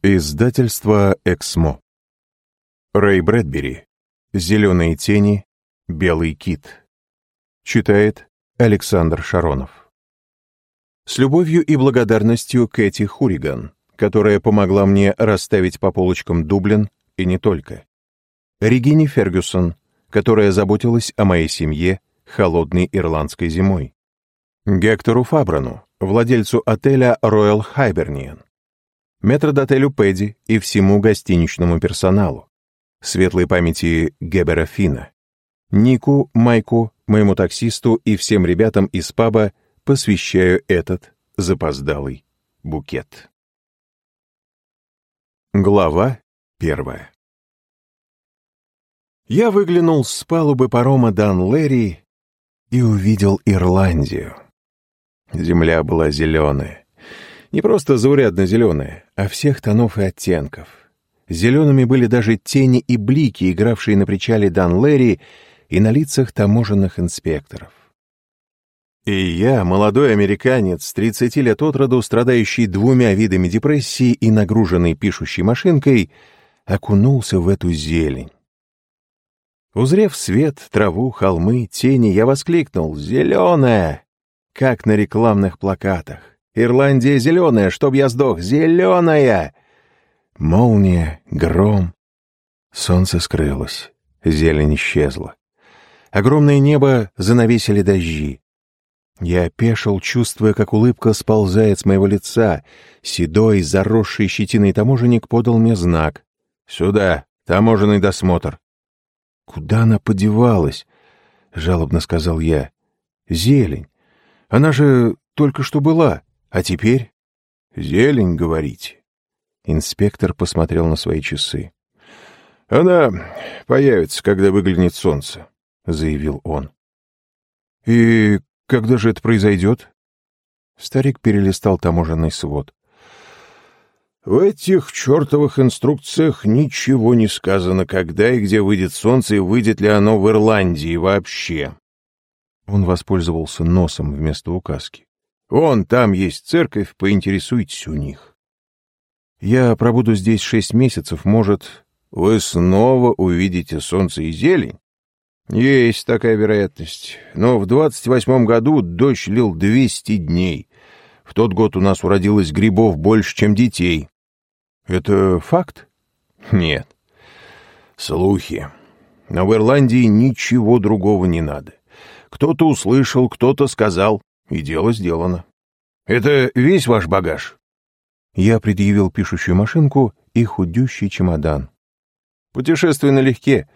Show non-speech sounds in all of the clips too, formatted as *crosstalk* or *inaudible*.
Издательство «Эксмо». Рэй Брэдбери. «Зеленые тени. Белый кит». Читает Александр Шаронов. С любовью и благодарностью Кэти Хуриган, которая помогла мне расставить по полочкам Дублин и не только. Регине Фергюсон, которая заботилась о моей семье холодной ирландской зимой. Гектору Фабрану, владельцу отеля Royal Hibernian метрдотелю Пэдди и всему гостиничному персоналу, светлой памяти Гебера Фина, Нику, Майку, моему таксисту и всем ребятам из паба посвящаю этот запоздалый букет. Глава первая Я выглянул с палубы парома Дан Лэри и увидел Ирландию. Земля была зеленая, не просто заурядно-зеленая, а всех тонов и оттенков. Зелеными были даже тени и блики, игравшие на причале Дан Лэри и на лицах таможенных инспекторов. И я, молодой американец, 30 лет от роду, страдающий двумя видами депрессии и нагруженный пишущей машинкой, окунулся в эту зелень. Узрев свет, траву, холмы, тени, я воскликнул «Зеленая!» как на рекламных плакатах. Ирландия зеленая, чтоб я сдох, зеленая!» Молния, гром. Солнце скрылось, зелень исчезла. Огромное небо занавесили дожди. Я опешил, чувствуя, как улыбка сползает с моего лица. Седой, заросший щетиной таможенник подал мне знак. «Сюда, таможенный досмотр». «Куда она подевалась?» — жалобно сказал я. «Зелень. Она же только что была». А теперь? Зелень, говорите. Инспектор посмотрел на свои часы. Она появится, когда выглянет солнце, заявил он. И когда же это произойдет? Старик перелистал таможенный свод. В этих чертовых инструкциях ничего не сказано, когда и где выйдет солнце, и выйдет ли оно в Ирландии вообще. Он воспользовался носом вместо указки. Вон там есть церковь, поинтересуйтесь у них. Я пробуду здесь шесть месяцев, может, вы снова увидите солнце и зелень? Есть такая вероятность. Но в двадцать восьмом году дождь лил двести дней. В тот год у нас уродилось грибов больше, чем детей. Это факт? Нет. Слухи. Но в Ирландии ничего другого не надо. Кто-то услышал, кто-то сказал. И дело сделано. Это весь ваш багаж? Я предъявил пишущую машинку и худющий чемодан. Путешествие налегке.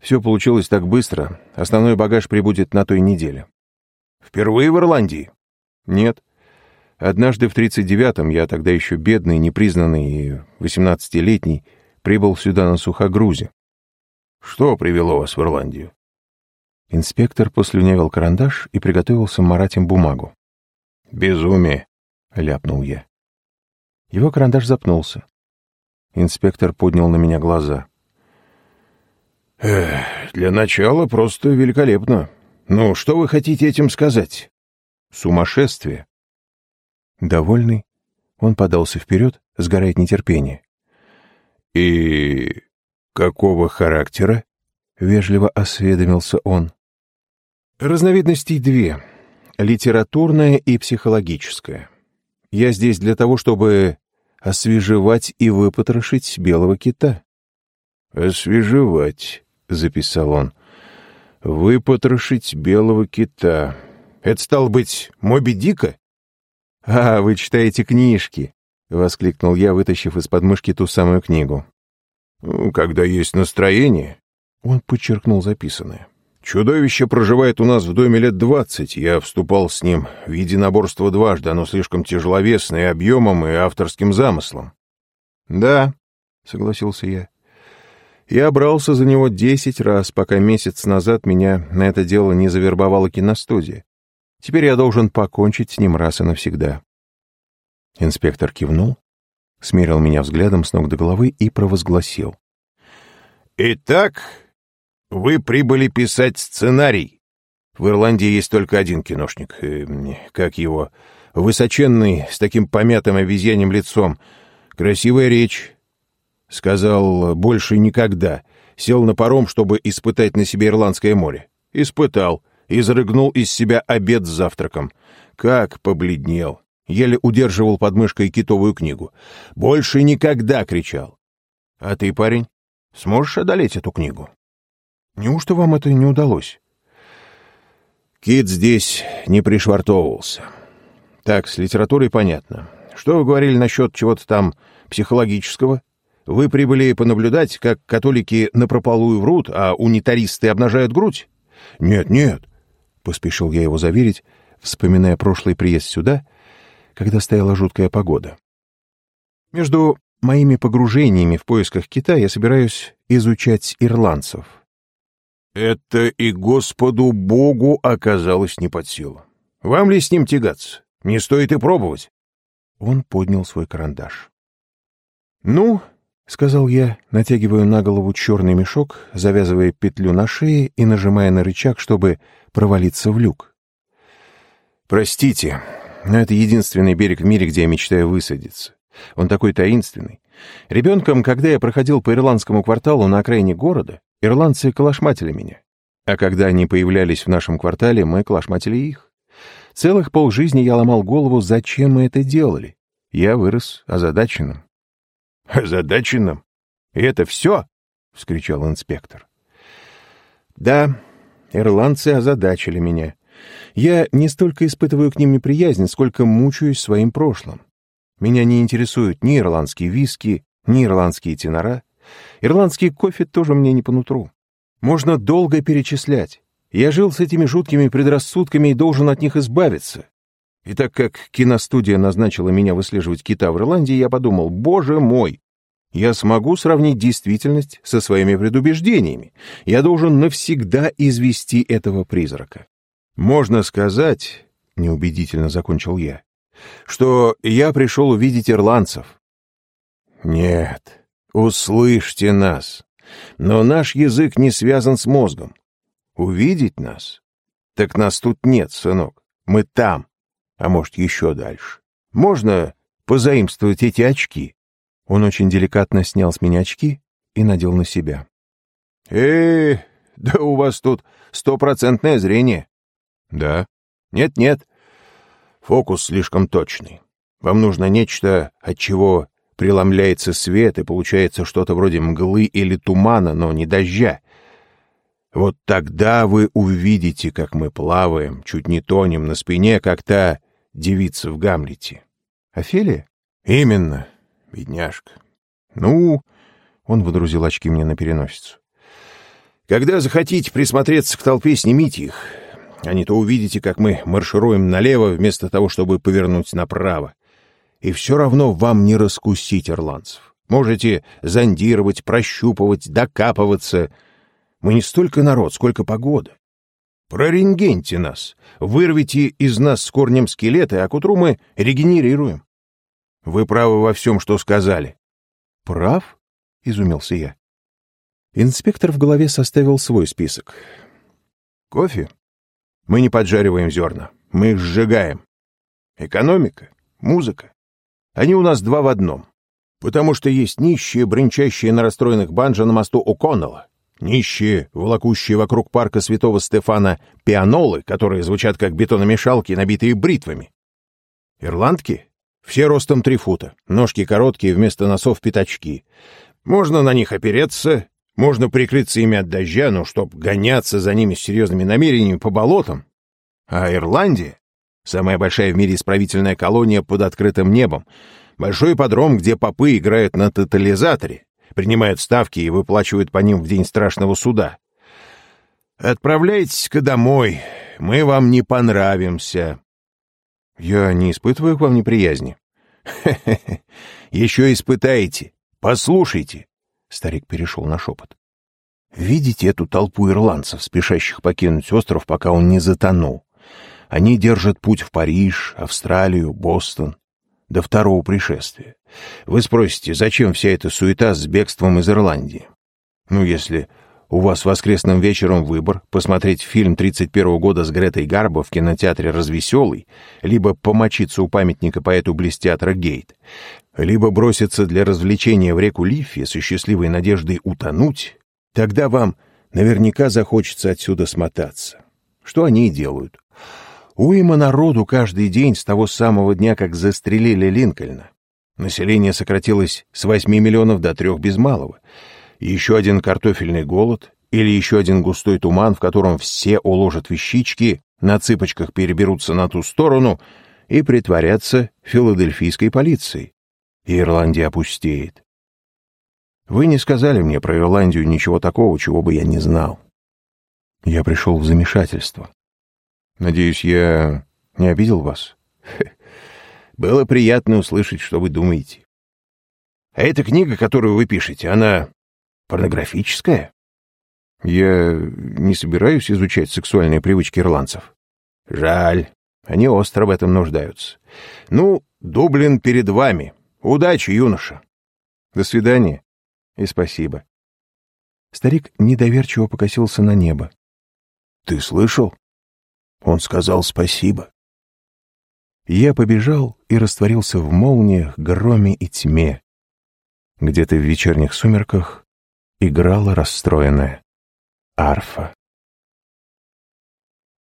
Все получилось так быстро. Основной багаж прибудет на той неделе. Впервые в Ирландии? Нет. Однажды в 39-м, я тогда еще бедный, непризнанный и 18-летний, прибыл сюда на сухогрузе. Что привело вас в Ирландию? Инспектор послюнявил карандаш и приготовился марать им бумагу. «Безумие!» — ляпнул я. Его карандаш запнулся. Инспектор поднял на меня глаза. «Эх, для начала просто великолепно. Ну, что вы хотите этим сказать?» «Сумасшествие». Довольный, он подался вперед, сгорает нетерпение. «И какого характера?» — вежливо осведомился он. Разновидностей две — литературная и психологическая. Я здесь для того, чтобы освежевать и выпотрошить белого кита. «Освежевать», — записал он, — «выпотрошить белого кита». Это, стал быть, Моби Дика? «А, вы читаете книжки», — воскликнул я, вытащив из подмышки ту самую книгу. «Ну, «Когда есть настроение», — он подчеркнул записанное. Чудовище проживает у нас в доме лет двадцать. Я вступал с ним в единоборство дважды. Оно слишком тяжеловесное и объемом, и авторским замыслом. — Да, — согласился я. Я брался за него десять раз, пока месяц назад меня на это дело не завербовала киностудия. Теперь я должен покончить с ним раз и навсегда. Инспектор кивнул, смерил меня взглядом с ног до головы и провозгласил. «Итак, вы прибыли писать сценарий. В Ирландии есть только один киношник. Э, как его? Высоченный, с таким помятым обезьяним лицом. Красивая речь. Сказал, больше никогда. Сел на паром, чтобы испытать на себе Ирландское море. Испытал. Изрыгнул из себя обед с завтраком. Как побледнел. Еле удерживал под мышкой китовую книгу. «Больше никогда!» — кричал. «А ты, парень, сможешь одолеть эту книгу?» «Неужто вам это не удалось?» Кит здесь не пришвартовывался. Так, с литературой понятно. Что вы говорили насчет чего-то там психологического? Вы прибыли понаблюдать, как католики напропалую врут, а унитаристы обнажают грудь? Нет, нет, — поспешил я его заверить, вспоминая прошлый приезд сюда, когда стояла жуткая погода. Между моими погружениями в поисках кита я собираюсь изучать ирландцев. Это и Господу Богу оказалось не под силу. Вам ли с ним тягаться? Не стоит и пробовать. Он поднял свой карандаш. «Ну, — сказал я, натягивая на голову черный мешок, завязывая петлю на шее и нажимая на рычаг, чтобы провалиться в люк. «Простите, но это единственный берег в мире, где я мечтаю высадиться. Он такой таинственный. Ребенком, когда я проходил по ирландскому кварталу на окраине города, Ирландцы калашматили меня. А когда они появлялись в нашем квартале, мы калашматили их. Целых полжизни я ломал голову, зачем мы это делали. Я вырос озадаченным. *laughs* «Озадаченным? И это все?» — вскричал инспектор. «Да, ирландцы озадачили меня. Я не столько испытываю к ним неприязнь, сколько мучаюсь своим прошлым. Меня не интересуют ни ирландские виски, ни ирландские тенора. Ирландский кофе тоже мне не по нутру. Можно долго перечислять. Я жил с этими жуткими предрассудками и должен от них избавиться. И так как киностудия назначила меня выслеживать кита в Ирландии, я подумал, боже мой, я смогу сравнить действительность со своими предубеждениями. Я должен навсегда извести этого призрака. Можно сказать, неубедительно закончил я, что я пришел увидеть ирландцев. Нет, Услышьте нас. Но наш язык не связан с мозгом. Увидеть нас? Так нас тут нет, сынок. Мы там, а может, еще дальше. Можно позаимствовать эти очки?» Он очень деликатно снял с меня очки и надел на себя. э да у вас тут стопроцентное зрение». «Да». «Нет-нет, фокус слишком точный. Вам нужно нечто, от чего преломляется свет, и получается что-то вроде мглы или тумана, но не дождя. Вот тогда вы увидите, как мы плаваем, чуть не тонем на спине, как та девица в Гамлете. Офелия? Именно, бедняжка. Ну, он водрузил очки мне на переносицу. Когда захотите присмотреться к толпе, снимите их, а не то увидите, как мы маршируем налево, вместо того, чтобы повернуть направо и все равно вам не раскусить ирландцев. Можете зондировать, прощупывать, докапываться. Мы не столько народ, сколько погода. Прорентгеньте нас, вырвите из нас с корнем скелеты, а к утру мы регенерируем. Вы правы во всем, что сказали. Прав? — изумился я. Инспектор в голове составил свой список. Кофе? Мы не поджариваем зерна, мы их сжигаем. Экономика, музыка, они у нас два в одном. Потому что есть нищие, бренчащие на расстроенных банджо на мосту О'Коннелла, нищие, волокущие вокруг парка святого Стефана пианолы, которые звучат как бетономешалки, набитые бритвами. Ирландки? Все ростом три фута, ножки короткие, вместо носов пятачки. Можно на них опереться, можно прикрыться ими от дождя, но чтоб гоняться за ними с серьезными намерениями по болотам. А Ирландия? Самая большая в мире исправительная колония под открытым небом. Большой подром, где попы играют на тотализаторе, принимают ставки и выплачивают по ним в день страшного суда. Отправляйтесь-ка домой, мы вам не понравимся. Я не испытываю к вам неприязни. Хе-хе-хе, *laughs* еще испытаете. Послушайте. Старик перешел на шепот. Видите эту толпу ирландцев, спешащих покинуть остров, пока он не затонул? Они держат путь в Париж, Австралию, Бостон до второго пришествия. Вы спросите, зачем вся эта суета с бегством из Ирландии? Ну, если у вас воскресным вечером выбор посмотреть фильм 31 года с Гретой Гарбо в кинотеатре «Развеселый», либо помочиться у памятника поэту Блестеатра Гейт, либо броситься для развлечения в реку Лиффи со счастливой надеждой утонуть, тогда вам наверняка захочется отсюда смотаться. Что они и делают. Уйма народу каждый день с того самого дня, как застрелили Линкольна. Население сократилось с 8 миллионов до 3 без малого — еще один картофельный голод или еще один густой туман, в котором все уложат вещички, на цыпочках переберутся на ту сторону и притворятся филадельфийской полицией. И Ирландия опустеет. Вы не сказали мне про Ирландию ничего такого, чего бы я не знал. Я пришел в замешательство. Надеюсь, я не обидел вас? *laughs* Было приятно услышать, что вы думаете. А эта книга, которую вы пишете, она Порнографическая? Я не собираюсь изучать сексуальные привычки ирландцев. Жаль, они остро в этом нуждаются. Ну, Дублин перед вами. Удачи, юноша. До свидания и спасибо. Старик недоверчиво покосился на небо. Ты слышал? Он сказал спасибо. Я побежал и растворился в молниях, громе и тьме. Где-то в вечерних сумерках играла расстроенная арфа.